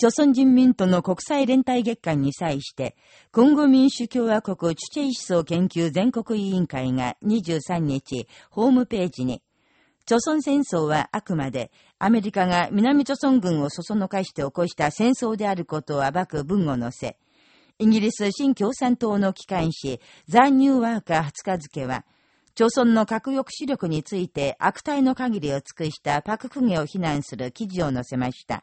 朝鮮人民との国際連帯月間に際して、今後民主共和国チュチェイ思想研究全国委員会が23日、ホームページに、朝鮮戦争はあくまでアメリカが南朝鮮軍をそそのかして起こした戦争であることを暴く文を載せ、イギリス新共産党の機関紙、ザ・ニューワーカー20日付は、朝鮮の核抑止力について悪態の限りを尽くしたパククゲを非難する記事を載せました。